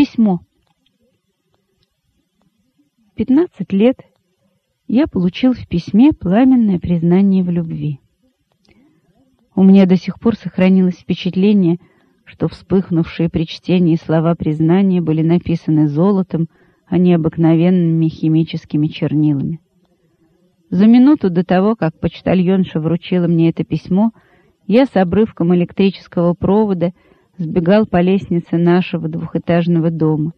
Письмо. Пятнадцать лет я получил в письме пламенное признание в любви. У меня до сих пор сохранилось впечатление, что вспыхнувшие при чтении слова признания были написаны золотом, а не обыкновенными химическими чернилами. За минуту до того, как почтальонша вручила мне это письмо, я с обрывком электрического провода сбегал по лестнице нашего двухэтажного дома.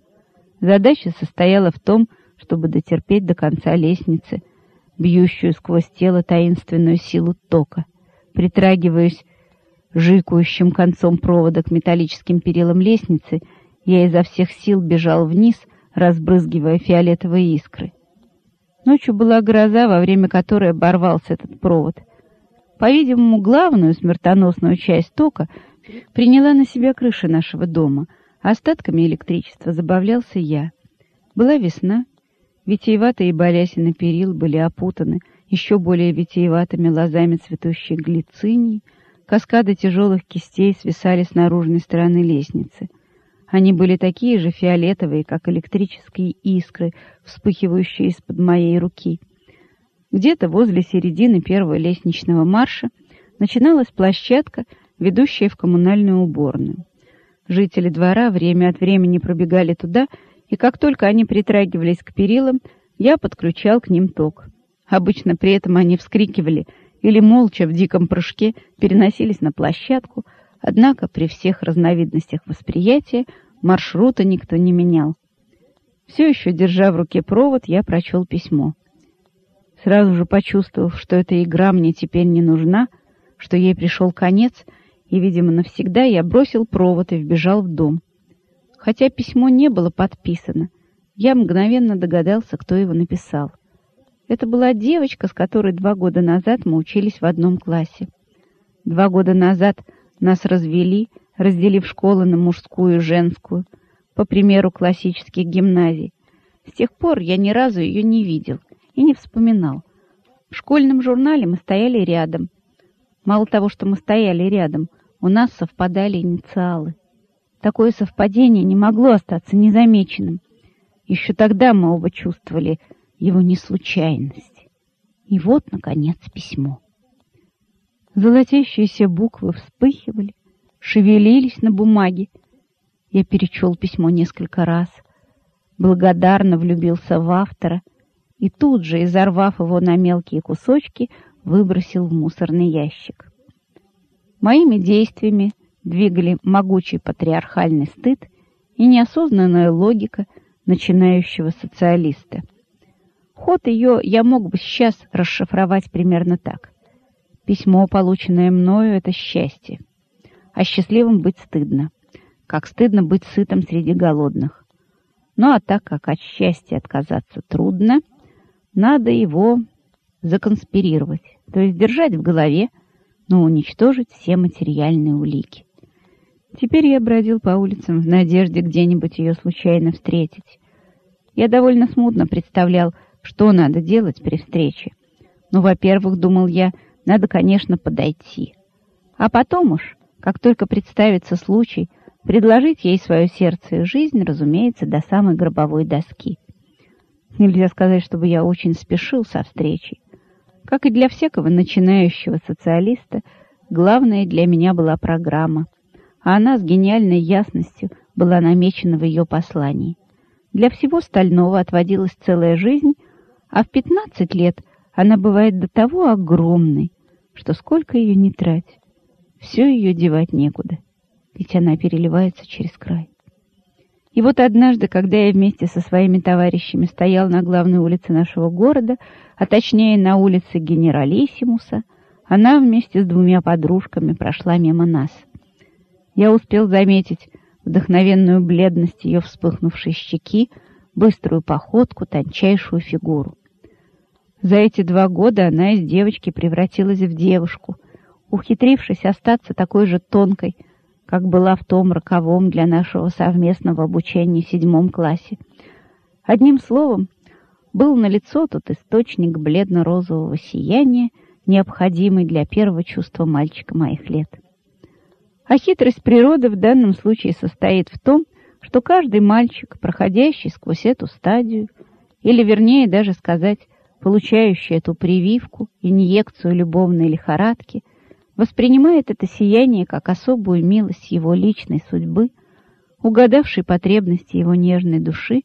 Задача состояла в том, чтобы дотерпеть до конца лестницы, бьющую сквозь тело таинственную силу тока. Притрагиваясь жикающим концом провода к металлическим перилам лестницы, я изо всех сил бежал вниз, разбрызгивая фиолетовые искры. Ночью была гроза, во время которой оборвался этот провод. По-видимому, главную смертоносную часть тока приняла на себя крыша нашего дома, остатками электричества забавлялся я. Была весна, витиеватые балясины перил были опутаны еще более витиеватыми лозами цветущей глицинии, каскады тяжелых кистей свисали с наружной стороны лестницы. Они были такие же фиолетовые, как электрические искры, вспыхивающие из-под моей руки. Где-то возле середины первого лестничного марша начиналась площадка, ведущая в коммунальную уборную. Жители двора время от времени пробегали туда, и как только они притрагивались к перилам, я подключал к ним ток. Обычно при этом они вскрикивали или молча в диком прыжке переносились на площадку, однако при всех разновидностях восприятия маршрута никто не менял. Все еще, держа в руке провод, я прочел письмо. Сразу же почувствовав, что эта игра мне теперь не нужна, что ей пришел конец, и, видимо, навсегда я бросил провод и вбежал в дом. Хотя письмо не было подписано, я мгновенно догадался, кто его написал. Это была девочка, с которой два года назад мы учились в одном классе. Два года назад нас развели, разделив школы на мужскую и женскую, по примеру классических гимназий. С тех пор я ни разу ее не видел и не вспоминал. В школьном журнале мы стояли рядом. Мало того, что мы стояли рядом, у нас совпадали инициалы. Такое совпадение не могло остаться незамеченным. Еще тогда мы оба чувствовали его неслучайность. И вот, наконец, письмо. Золотящиеся буквы вспыхивали, шевелились на бумаге. Я перечел письмо несколько раз, благодарно влюбился в автора и тут же, изорвав его на мелкие кусочки, выбросил в мусорный ящик. Моими действиями двигали могучий патриархальный стыд и неосознанная логика начинающего социалиста. Ход ее я мог бы сейчас расшифровать примерно так. Письмо, полученное мною, — это счастье. А счастливым быть стыдно. Как стыдно быть сытым среди голодных. Ну а так как от счастья отказаться трудно, надо его законспирировать, то есть держать в голове, но уничтожить все материальные улики. Теперь я бродил по улицам в надежде где-нибудь ее случайно встретить. Я довольно смутно представлял, что надо делать при встрече? Ну, во-первых, думал я, надо, конечно, подойти. А потом уж, как только представится случай, предложить ей свое сердце и жизнь, разумеется, до самой гробовой доски. Нельзя сказать, чтобы я очень спешил со встречей. Как и для всякого начинающего социалиста, главное для меня была программа, а она с гениальной ясностью была намечена в ее послании. Для всего остального отводилась целая жизнь — а в пятнадцать лет она бывает до того огромной, что сколько ее не трать, все ее девать некуда, ведь она переливается через край. И вот однажды, когда я вместе со своими товарищами стоял на главной улице нашего города, а точнее на улице Генералиссимуса, она вместе с двумя подружками прошла мимо нас. Я успел заметить вдохновенную бледность ее вспыхнувшей щеки, быструю походку, тончайшую фигуру. За эти два года она из девочки превратилась в девушку, ухитрившись остаться такой же тонкой, как была в том роковом для нашего совместного обучения седьмом классе. Одним словом, был налицо тот источник бледно-розового сияния, необходимый для первого чувства мальчика моих лет. А хитрость природы в данном случае состоит в том, что каждый мальчик, проходящий сквозь эту стадию, или, вернее, даже сказать, получающий эту прививку, инъекцию любовной лихорадки, воспринимает это сияние как особую милость его личной судьбы, угадавшей потребности его нежной души,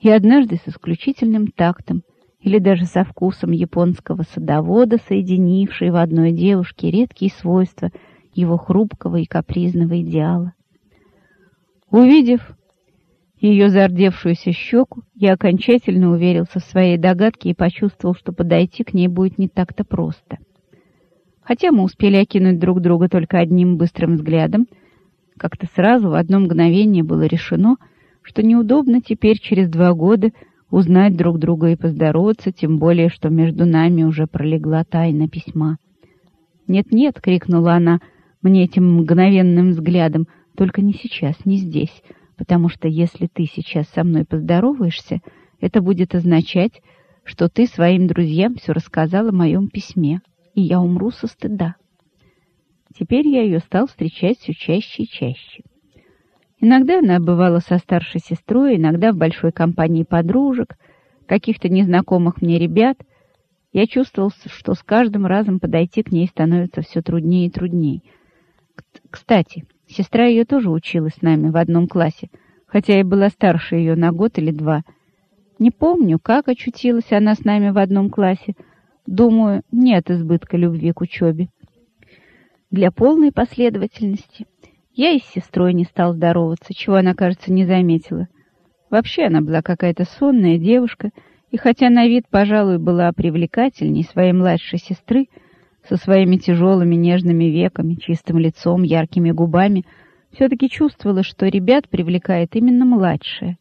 и однажды с исключительным тактом или даже со вкусом японского садовода, соединившей в одной девушке редкие свойства его хрупкого и капризного идеала. Увидев ее зардевшуюся щеку, я окончательно уверился в своей догадке и почувствовал, что подойти к ней будет не так-то просто. Хотя мы успели окинуть друг друга только одним быстрым взглядом, как-то сразу в одно мгновение было решено, что неудобно теперь через два года узнать друг друга и поздороваться, тем более, что между нами уже пролегла тайна письма. «Нет-нет!» — крикнула она мне этим мгновенным взглядом. «Только не сейчас, не здесь, потому что если ты сейчас со мной поздороваешься, это будет означать, что ты своим друзьям все рассказала о моем письме, и я умру со стыда». Теперь я ее стал встречать все чаще и чаще. Иногда она бывала со старшей сестрой, иногда в большой компании подружек, каких-то незнакомых мне ребят. Я чувствовал, что с каждым разом подойти к ней становится все труднее и труднее. Кстати, сестра ее тоже училась с нами в одном классе, хотя и была старше ее на год или два. Не помню, как очутилась она с нами в одном классе. Думаю, нет избытка любви к учебе. Для полной последовательности я и с сестрой не стал здороваться, чего она, кажется, не заметила. Вообще она была какая-то сонная девушка, и хотя на вид, пожалуй, была привлекательней своей младшей сестры, со своими тяжелыми нежными веками, чистым лицом, яркими губами, все-таки чувствовала, что ребят привлекает именно младшая,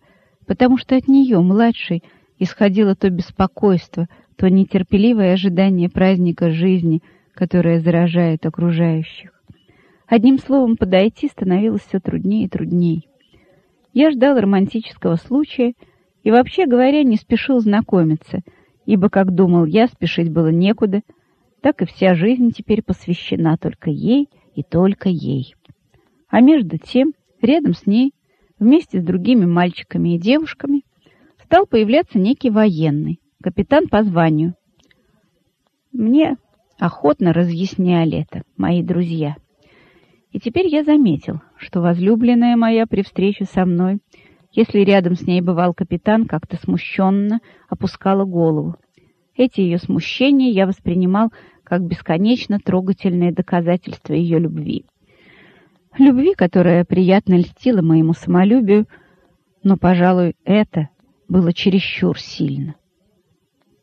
потому что от нее, младшей, исходило то беспокойство, то нетерпеливое ожидание праздника жизни — которая заражает окружающих. Одним словом, подойти становилось все труднее и труднее. Я ждал романтического случая и, вообще говоря, не спешил знакомиться, ибо, как думал я, спешить было некуда, так и вся жизнь теперь посвящена только ей и только ей. А между тем, рядом с ней, вместе с другими мальчиками и девушками, стал появляться некий военный, капитан по званию. Мне охотно разъясняли это мои друзья. И теперь я заметил, что возлюбленная моя при встрече со мной, если рядом с ней бывал капитан, как-то смущенно опускала голову. Эти ее смущения я воспринимал как бесконечно трогательное доказательство ее любви. Любви, которая приятно льстила моему самолюбию, но, пожалуй, это было чересчур сильно.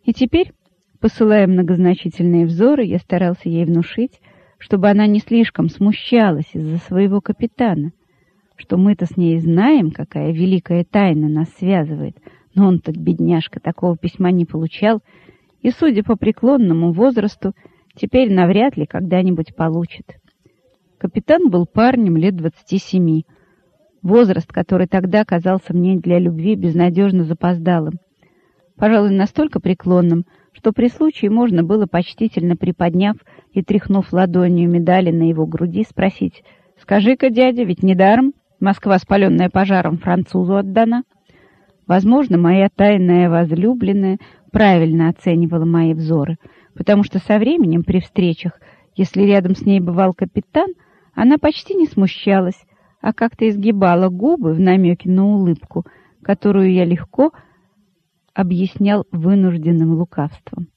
И теперь Посылая многозначительные взоры, я старался ей внушить, чтобы она не слишком смущалась из-за своего капитана, что мы-то с ней знаем, какая великая тайна нас связывает, но он-то, бедняжка, такого письма не получал, и, судя по преклонному возрасту, теперь навряд ли когда-нибудь получит. Капитан был парнем лет двадцати семи, возраст, который тогда казался мне для любви безнадежно запоздалым, пожалуй, настолько преклонным, что при случае можно было, почтительно приподняв и тряхнув ладонью медали на его груди, спросить «Скажи-ка, дядя, ведь недаром Москва, спаленная пожаром, французу отдана?» Возможно, моя тайная возлюбленная правильно оценивала мои взоры, потому что со временем при встречах, если рядом с ней бывал капитан, она почти не смущалась, а как-то изгибала губы в намеке на улыбку, которую я легко объяснял вынужденным лукавством.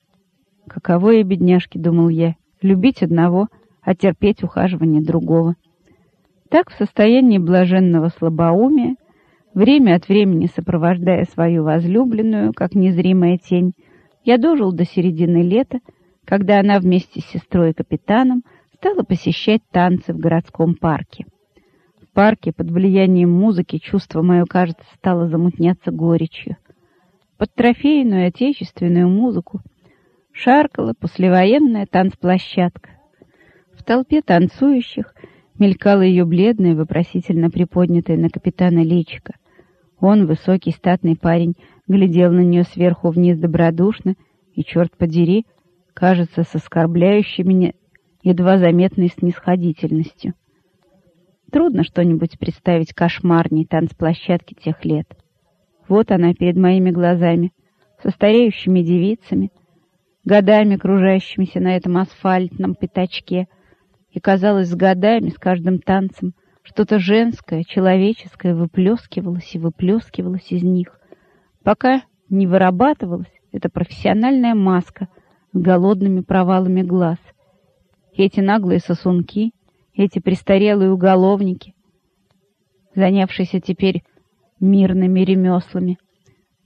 Каково я, бедняжки, думал я, любить одного, а терпеть ухаживание другого. Так, в состоянии блаженного слабоумия, время от времени сопровождая свою возлюбленную, как незримая тень, я дожил до середины лета, когда она вместе с сестрой и капитаном стала посещать танцы в городском парке. В парке под влиянием музыки чувство мое, кажется, стало замутняться горечью под трофейную отечественную музыку шаркала послевоенная танцплощадка. В толпе танцующих мелькала ее бледная, вопросительно приподнятая на капитана личико. Он, высокий статный парень, глядел на нее сверху вниз добродушно и, черт подери, кажется, с оскорбляющей меня едва заметной снисходительностью. Трудно что-нибудь представить кошмарней танцплощадки тех лет. Вот она перед моими глазами, со стареющими девицами, годами кружащимися на этом асфальтном пятачке, и, казалось, с годами, с каждым танцем, что-то женское, человеческое выплескивалось и выплескивалось из них, пока не вырабатывалась эта профессиональная маска с голодными провалами глаз. Эти наглые сосунки, эти престарелые уголовники, занявшиеся теперь мирными ремеслами,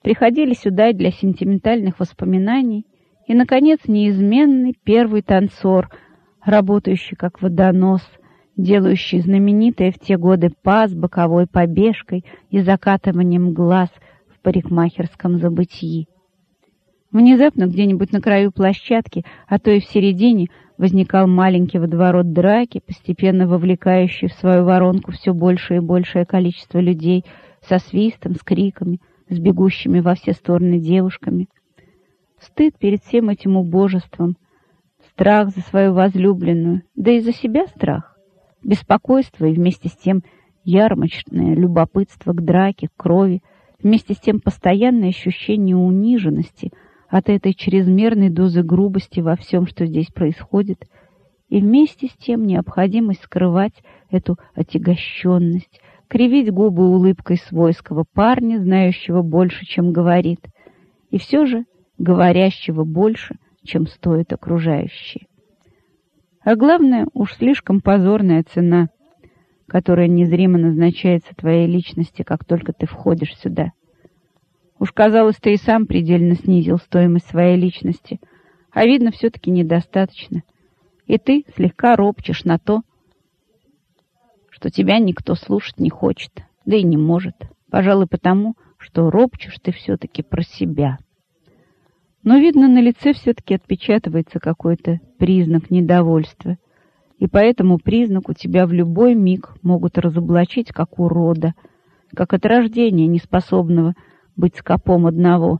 приходили сюда для сентиментальных воспоминаний, и, наконец, неизменный первый танцор, работающий как водонос, делающий знаменитое в те годы пас боковой побежкой и закатыванием глаз в парикмахерском забытии. Внезапно где-нибудь на краю площадки, а то и в середине, возникал маленький водоворот драки, постепенно вовлекающий в свою воронку все большее и большее количество людей со свистом, с криками, с бегущими во все стороны девушками. Стыд перед всем этим убожеством, страх за свою возлюбленную, да и за себя страх, беспокойство и вместе с тем ярмарочное любопытство к драке, к крови, вместе с тем постоянное ощущение униженности — от этой чрезмерной дозы грубости во всем, что здесь происходит, и вместе с тем необходимость скрывать эту отягощенность, кривить губы улыбкой свойского парня, знающего больше, чем говорит, и все же говорящего больше, чем стоит окружающие. А главное, уж слишком позорная цена, которая незримо назначается твоей личности, как только ты входишь сюда. Уж, казалось, ты и сам предельно снизил стоимость своей личности, а видно, все-таки недостаточно. И ты слегка ропчешь на то, что тебя никто слушать не хочет, да и не может. Пожалуй, потому, что ропчешь ты все-таки про себя. Но, видно, на лице все-таки отпечатывается какой-то признак недовольства, и по этому признаку тебя в любой миг могут разоблачить как урода, как от рождения неспособного быть скопом одного.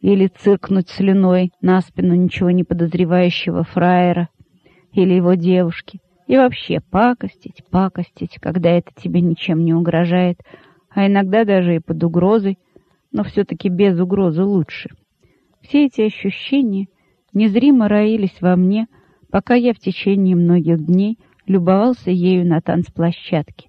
Или циркнуть слюной на спину ничего не подозревающего фраера или его девушки. И вообще пакостить, пакостить, когда это тебе ничем не угрожает, а иногда даже и под угрозой, но все-таки без угрозы лучше. Все эти ощущения незримо роились во мне, пока я в течение многих дней любовался ею на танцплощадке.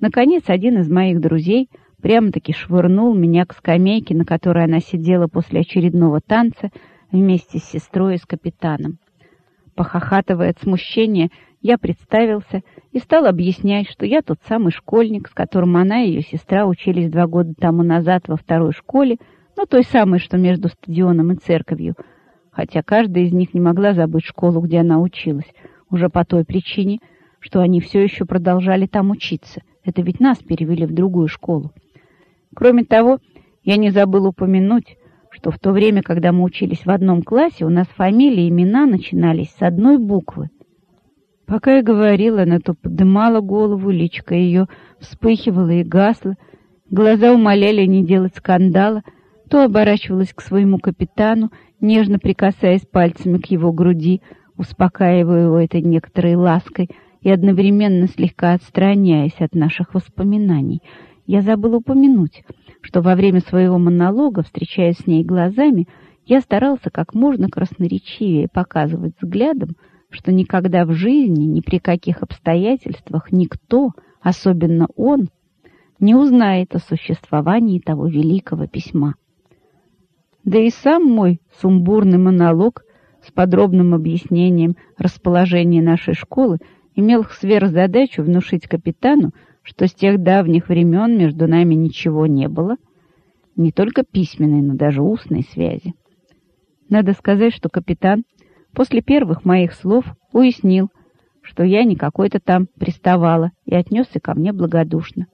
Наконец, один из моих друзей — прямо-таки швырнул меня к скамейке, на которой она сидела после очередного танца вместе с сестрой и с капитаном. Похохатывая от смущения, я представился и стал объяснять, что я тот самый школьник, с которым она и ее сестра учились два года тому назад во второй школе, ну, той самой, что между стадионом и церковью, хотя каждая из них не могла забыть школу, где она училась, уже по той причине, что они все еще продолжали там учиться. Это ведь нас перевели в другую школу. Кроме того, я не забыл упомянуть, что в то время, когда мы учились в одном классе, у нас фамилии и имена начинались с одной буквы. Пока я говорила, она то поднимала голову, личка ее вспыхивала и гасла, глаза умоляли не делать скандала, то оборачивалась к своему капитану, нежно прикасаясь пальцами к его груди, успокаивая его этой некоторой лаской и одновременно слегка отстраняясь от наших воспоминаний — я забыл упомянуть, что во время своего монолога, встречаясь с ней глазами, я старался как можно красноречивее показывать взглядом, что никогда в жизни, ни при каких обстоятельствах никто, особенно он, не узнает о существовании того великого письма. Да и сам мой сумбурный монолог с подробным объяснением расположения нашей школы имел сверхзадачу внушить капитану, что с тех давних времен между нами ничего не было, не только письменной, но даже устной связи. Надо сказать, что капитан после первых моих слов уяснил, что я не какой-то там приставала и отнесся ко мне благодушно.